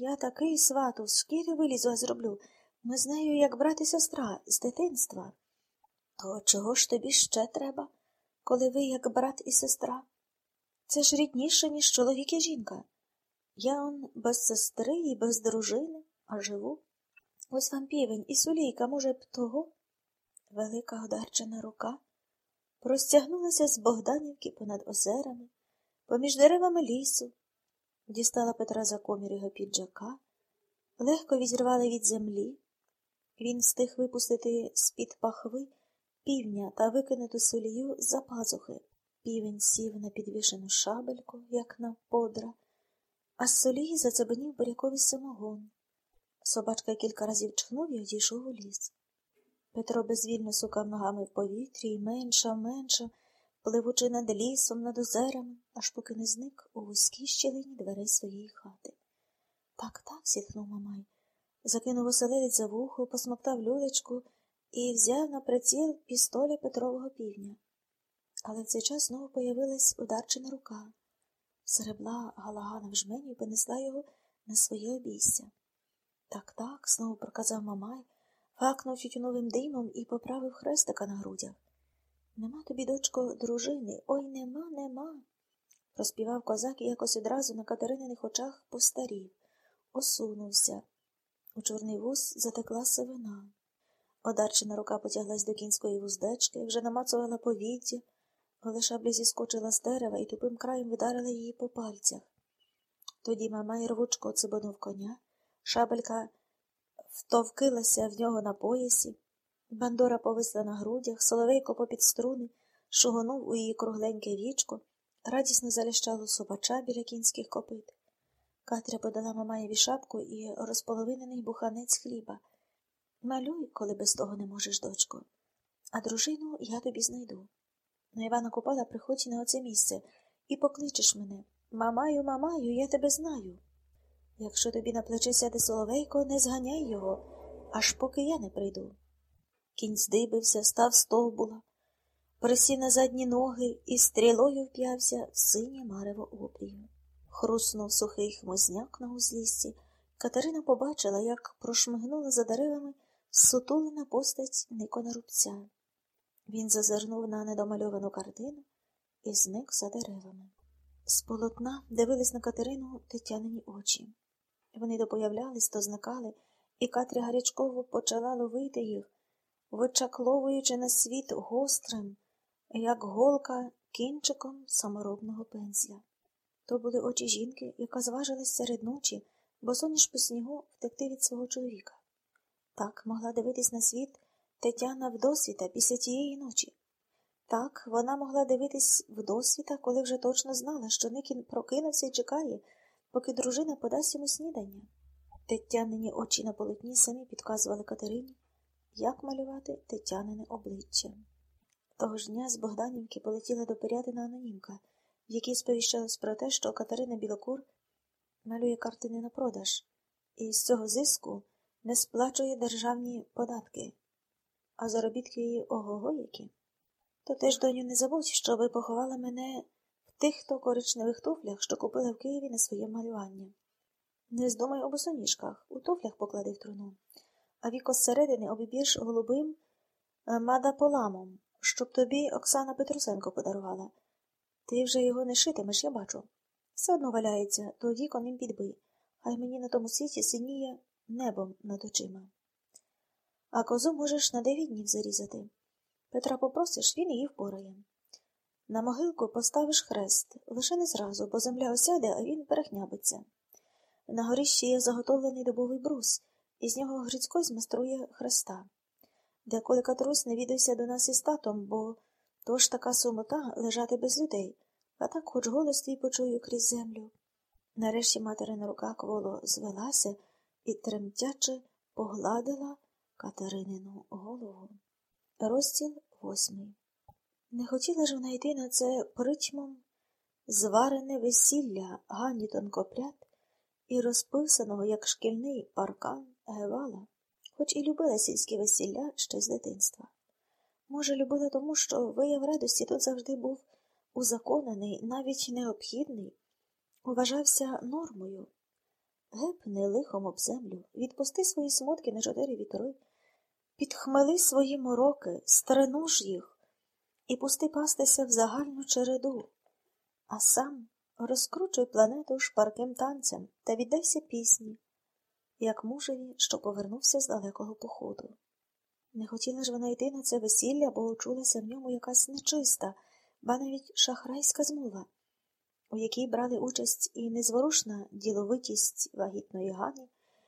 Я такий свату, з шкіри вилізу, а зроблю. Ми з нею, як брат і сестра, з дитинства. То чого ж тобі ще треба, коли ви як брат і сестра? Це ж рідніше, ніж чоловік і жінка. Я он без сестри і без дружини, а живу. Ось вам півень і сулійка, може б, того. Велика одарчена рука простягнулася з Богданівки понад озерами, поміж деревами лісу, дістала Петра за комір його піджака, легко відірвала від землі. Він встиг випустити з-під пахви півня та викинути солію за пазухи. Півень сів на підвішену шабельку, як на подра, а з солії зацебенів буряковий самогон. Собачка кілька разів чхнув і одійшов у ліс. Петро безвільно сукав ногами в повітрі і менша, менша, пливучи над лісом, над озерами, аж поки не зник у вузькій щілині дверей своєї хати. Так, так, зітхнув Мамай, закинув оселедець за вухо, посмоктав люлечку і взяв на приціл пістоля Петрового півня. Але в цей час знову появилась ударчена рука. Серебла галагана в жмені і понесла його на своє обійся. Так, так, знову проказав Мамай, факнув тютюновим димом і поправив хрестика на грудях. Нема тобі, дочко, дружини, ой нема, нема. Розпівав козак і якось одразу на Катерининих очах постарів, осунувся. У чорний вуз затекла сивина. Одарчена рука потяглась до кінської вуздечки, вже намацувала повіддя, але шабля зіскочила з дерева і тупим краєм вдарила її по пальцях. Тоді мама й рвучко цибанув коня, шабелька втовкилася в нього на поясі, бандора повисла на грудях, соловейко попід струни, шугонув у її кругленьке вічко, радісно залящало собача біля кінських копит. Катря подала мамаєві шапку і розполовинений буханець хліба. Малюй, коли без того не можеш, дочко, а дружину я тобі знайду. На Івана Купала приходь на оце місце і покличеш мене. Мамаю, мамаю, я тебе знаю. Якщо тобі на плече сяде соловейко, не зганяй його, аж поки я не прийду. Кінь здибився, став стовбула, присів на задні ноги і стрілою вп'явся в синє марево обрію. Хруснув сухий хмозняк на узліссі. Катерина побачила, як прошмигнула за деревами сутулена постать Никона Рубця. Він зазирнув на недомальовану картину і зник за деревами. З полотна дивились на Катерину тетянині очі. Вони то появлялись, то зникали, і Катря гарячково почала ловити їх, вичакловуючи на світ гострим, як голка кінчиком саморобного пензля. То були очі жінки, яка зважилась серед ночі, бо соніш по снігу втекти від свого чоловіка. Так могла дивитись на світ Тетяна вдосвіта після тієї ночі. Так, вона могла дивитись вдосвіта, коли вже точно знала, що Никін прокинувся і чекає, поки дружина подасть йому снідання. Тетянині очі на полотні самі підказували Катерині, як малювати Тетянине обличчя. Того ж дня з Богданівки полетіла до Пирятина анонімка, в якій сповіщалось про те, що Катерина Білокур малює картини на продаж, і з цього зиску не сплачує державні податки, а заробітки її ого-го які. То теж, доню, не забудь, що ви поховали мене в тих то коричневих туфлях, що купила в Києві на своє малювання. Не здумай об босоніжках, у туфлях поклади в труну, а віко зсередини обіб'єш голубим е, мадаполамом, щоб тобі Оксана Петрусенко подарувала. Ти вже його не шитимеш, я бачу. Все одно валяється, то вікон він підбий, хай мені на тому світі синіє небом над очима. А козу можеш на дев'ять днів зарізати. Петра попросиш, він її впорає. На могилку поставиш хрест, лише не зразу, бо земля осяде, а він перехнябиться. На горищі є заготовлений дубовий брус, і з нього Грицько змайструє хреста. Деколи Катрусь навідався до нас із татом, бо то ж така сумота лежати без людей, а так хоч голос твій почую крізь землю. Нарешті материна рука кволо звелася і тремтяче погладила Катеринину голову. Розділ восьмий. Не хотіла ж вона йти на це притьмом зварене весілля Гані тонкопряд і розписаного, як шкільний паркан Гевала, хоч і любила сільські весілля ще з дитинства. Може, любила тому, що вияв радості тут завжди був узаконений, навіть необхідний, вважався нормою. Гепни лихом об землю, відпусти свої смутки на чотири вітри, підхмели свої мороки, стренуж їх і пусти пастися в загальну череду, а сам розкручуй планету шпарким танцем та віддайся пісні, як мужеві, що повернувся з далекого походу. Не хотіла ж вона йти на це весілля, бо чулася в ньому якась нечиста, ба навіть шахрайська змова, у якій брали участь і незворушна діловитість вагітної Гани,